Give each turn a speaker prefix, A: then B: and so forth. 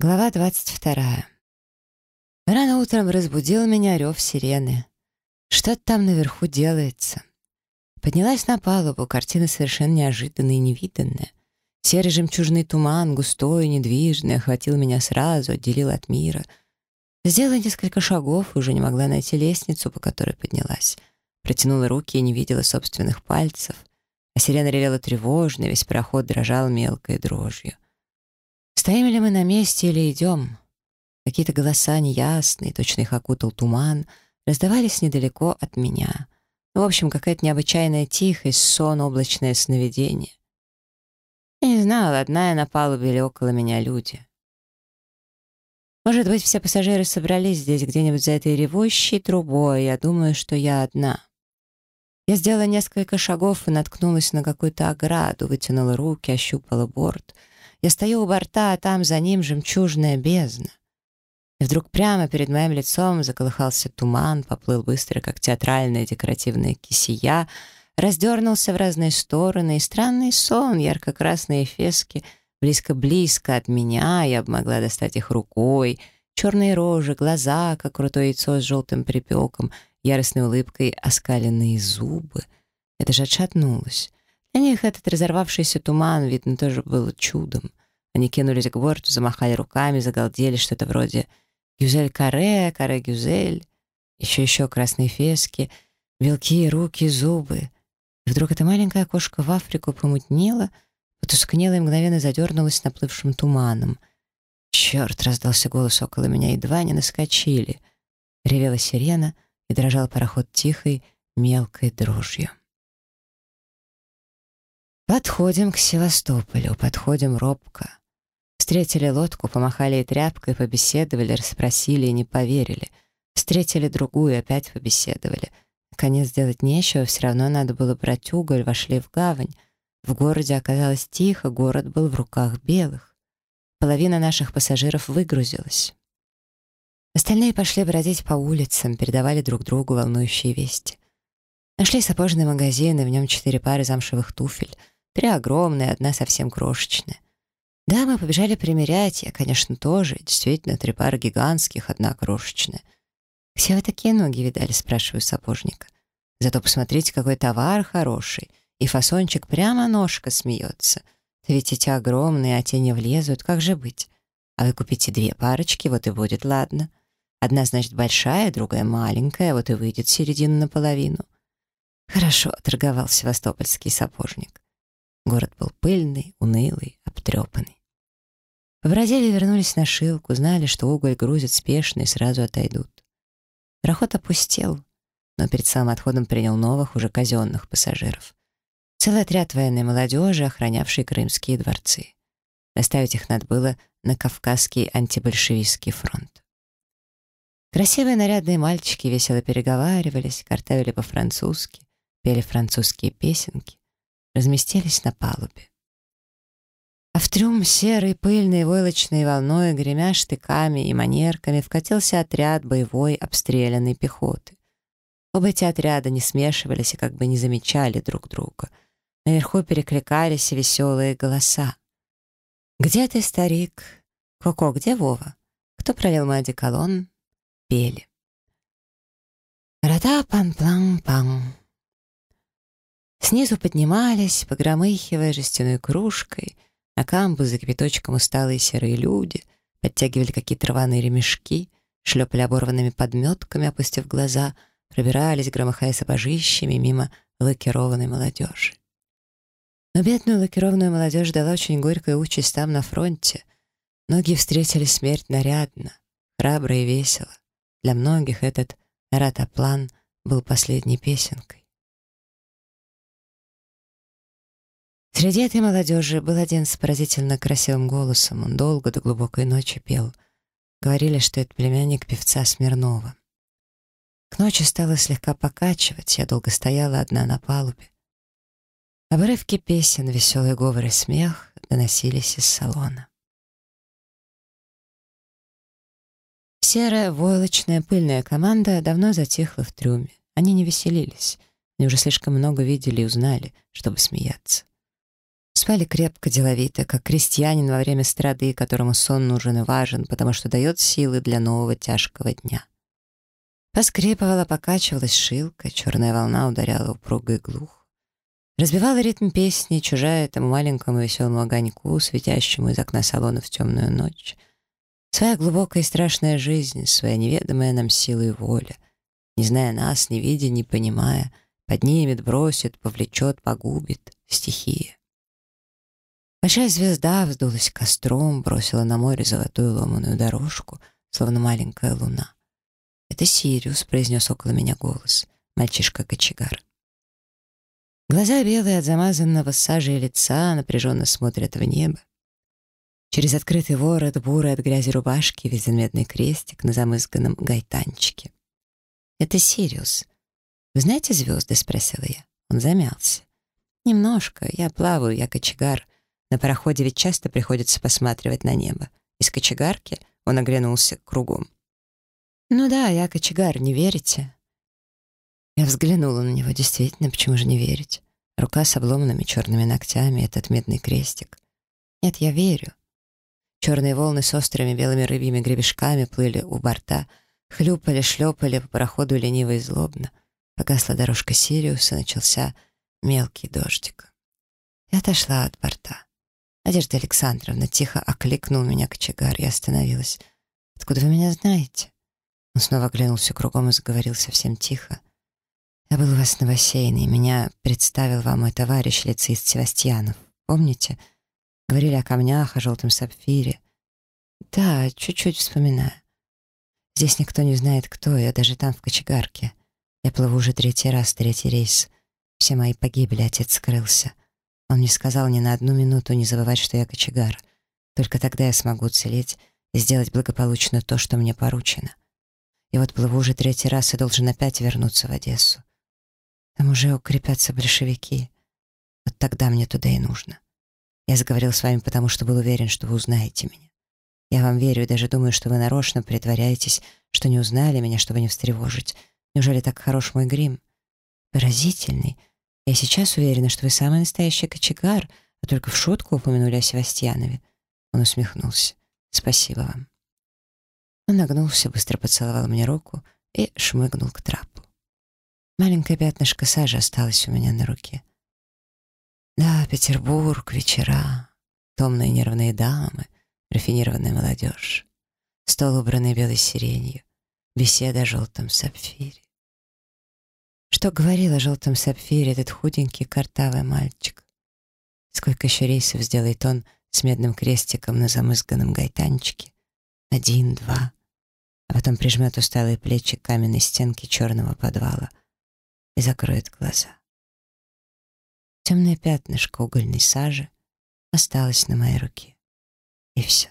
A: Глава двадцать вторая. Рано утром разбудил меня рев сирены. Что-то там наверху делается. Поднялась на палубу, картина совершенно неожиданная и невиданная. Серый жемчужный туман, густой, недвижный, охватил меня сразу, отделил от мира. Сделала несколько шагов и уже не могла найти лестницу, по которой поднялась. Протянула руки и не видела собственных пальцев. А сирена ревела тревожно, весь проход дрожал мелкой дрожью. Стоим ли мы на месте или идем? Какие-то голоса неясные, точно их окутал туман, раздавались недалеко от меня. Ну, в общем, какая-то необычайная тихость, сон, облачное сновидение. Я не знала, одна я на палубе или около меня люди. Может быть, все пассажиры собрались здесь где-нибудь за этой ревущей трубой, я думаю, что я одна. Я сделала несколько шагов и наткнулась на какую-то ограду, вытянула руки, ощупала борт — я стою у борта, а там за ним жемчужная бездна. И вдруг прямо перед моим лицом заколыхался туман, поплыл быстро, как театральная декоративная кисия, раздернулся в разные стороны, и странный сон, ярко-красные фески, близко-близко от меня, я бы могла достать их рукой, черные рожи, глаза, как крутое яйцо с желтым припеком, яростной улыбкой оскаленные зубы. Это же отшатнулось. Для них этот разорвавшийся туман, видно, тоже был чудом. Они кинулись к борту, замахали руками, загалдели что-то вроде «Гюзель каре, каре гюзель», еще-еще красные фески, белки, руки, зубы. И вдруг эта маленькая окошко в Африку помутнело, потускнело и мгновенно задернулось наплывшим туманом. «Черт!» — раздался голос около меня, едва не наскочили. Ревела сирена, и дрожал пароход тихой, мелкой дрожью. Подходим к Севастополю, подходим робко. Встретили лодку, помахали ей тряпкой, побеседовали, расспросили и не поверили. Встретили другую, опять побеседовали. Наконец делать нечего, все равно надо было брать уголь, вошли в гавань. В городе оказалось тихо, город был в руках белых. Половина наших пассажиров выгрузилась. Остальные пошли бродить по улицам, передавали друг другу волнующие вести. Нашли сапожный магазин, и в нем четыре пары замшевых туфель — Три огромные, одна совсем крошечная. Да, мы побежали примерять, я, конечно, тоже. Действительно, три пары гигантских, одна крошечная. «Все вы такие ноги видали?» — спрашиваю сапожника. «Зато посмотрите, какой товар хороший. И фасончик прямо ножка смеется. ведь эти огромные, а те не влезут, как же быть? А вы купите две парочки, вот и будет ладно. Одна, значит, большая, другая маленькая, вот и выйдет середину наполовину». «Хорошо», — торговал севастопольский сапожник. Город был пыльный, унылый, обтрепанный. Побродили вернулись на шилку, знали, что уголь грузят спешно и сразу отойдут. Пароход опустел, но перед самым отходом принял новых, уже казенных пассажиров. Целый отряд военной молодежи, охранявший крымские дворцы. Доставить их надо было на Кавказский антибольшевистский фронт. Красивые нарядные мальчики весело переговаривались, картавили по-французски, пели французские песенки разместились на палубе. А в трюм серой, пыльной, войлочной волной, гремя штыками и манерками, вкатился отряд боевой обстрелянной пехоты. Оба эти отряда не смешивались и как бы не замечали друг друга. Наверху перекликались веселые голоса. «Где ты, старик? Коко, где Вова? Кто пролил мой одеколон?» Пели. «Ра-та-пам-плам-пам». Снизу поднимались, погромыхивая жестяной кружкой, на камбуз за кипяточком усталые серые люди, подтягивали какие-то рваные ремешки, шлепали оборванными подметками, опустив глаза, пробирались, громыхая сапожищами, мимо лакированной молодежи. Но бедную лакированную молодежь дала очень горькую участь там, на фронте. Многие встретили смерть нарядно, храбро и весело. Для многих этот ратоплан был последней песенкой. Среди этой молодежи был один с поразительно красивым голосом. Он долго до глубокой ночи пел. Говорили, что это племянник певца Смирнова. К ночи стало слегка покачивать, я долго стояла одна на палубе. Обрывки песен, веселый говор и смех доносились из салона. Серая, войлочная, пыльная команда давно затихла в трюме. Они не веселились. Они уже слишком много видели и узнали, чтобы смеяться. Спали крепко, деловито, как крестьянин во время страды, которому сон нужен и важен, потому что дает силы для нового тяжкого дня. Поскрипывала, покачивалась шилка, черная волна ударяла упруго и глухо. Разбивала ритм песни, чужая этому маленькому веселому огоньку, светящему из окна салона в темную ночь. Своя глубокая и страшная жизнь, своя неведомая нам сила и воля. Не зная нас, не видя, не понимая, поднимет, бросит, повлечет, погубит стихия. Большая звезда вздулась костром, бросила на море золотую ломаную дорожку, словно маленькая луна. «Это Сириус», — произнес около меня голос, мальчишка-кочегар. Глаза белые от замазанного сажей лица напряженно смотрят в небо. Через открытый ворот, бурый от грязи рубашки, виден медный крестик на замызганном гайтанчике. «Это Сириус. Вы знаете звезды?» — спросила я. Он замялся. «Немножко. Я плаваю, я кочегар. На пароходе ведь часто приходится посматривать на небо. Из кочегарки он оглянулся кругом. «Ну да, я кочегар, не верите?» Я взглянула на него, действительно, почему же не верить? Рука с обломанными черными ногтями, этот медный крестик. Нет, я верю. Черные волны с острыми белыми рыбьими гребешками плыли у борта, хлюпали, шлепали по пароходу лениво и злобно. Погасла дорожка Сириуса, начался мелкий дождик. Я отошла от борта. «Надежда Александровна», — тихо окликнул меня кочегар и остановилась. «Откуда вы меня знаете?» Он снова оглянулся кругом и заговорил совсем тихо. «Я был у вас на бассейне, и меня представил вам мой товарищ, лицеист Севастьянов. Помните? Говорили о камнях, о желтом сапфире. Да, чуть-чуть вспоминаю. Здесь никто не знает, кто я, даже там, в кочегарке. Я плыву уже третий раз, третий рейс. Все мои погибли, отец скрылся. Он не сказал ни на одну минуту не забывать, что я кочегар. Только тогда я смогу уцелеть и сделать благополучно то, что мне поручено. И вот плыву уже третий раз и должен опять вернуться в Одессу. Там уже укрепятся большевики. Вот тогда мне туда и нужно. Я заговорил с вами, потому что был уверен, что вы узнаете меня. Я вам верю и даже думаю, что вы нарочно притворяетесь, что не узнали меня, чтобы не встревожить. Неужели так хорош мой грим? Поразительный, я сейчас уверена, что вы самый настоящий кочегар, а только в шутку упомянули о Севастьянове. Он усмехнулся. Спасибо вам. Он нагнулся, быстро поцеловал мне руку и шмыгнул к трапу. Маленькое пятнышко сажи осталось у меня на руке. Да, Петербург, вечера, томные нервные дамы, рафинированная молодежь, стол убранный белой сиренью, беседа о желтом сапфире. Что говорил о желтом сапфире этот худенький картавый мальчик? Сколько еще рейсов сделает он с медным крестиком на замызганном гайтанчике? Один, два. А потом прижмет усталые плечи к каменной стенке черного подвала и закроет глаза. Темное пятнышко угольной сажи осталось на моей руке. И все.